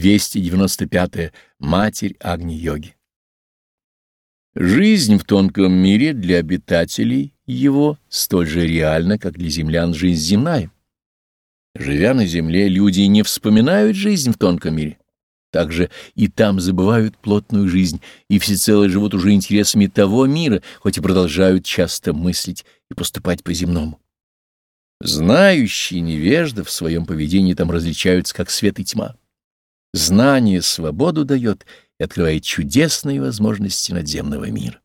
295. -е. Матерь Агни-йоги. Жизнь в тонком мире для обитателей его столь же реальна, как для землян жизнь земная. Живя на земле, люди не вспоминают жизнь в тонком мире. Также и там забывают плотную жизнь и всецело живут уже интересами того мира, хоть и продолжают часто мыслить и поступать по-земному. Знающие невежда в своем поведении там различаются, как свет и тьма. Знание свободу дает и открывает чудесные возможности надземного мира.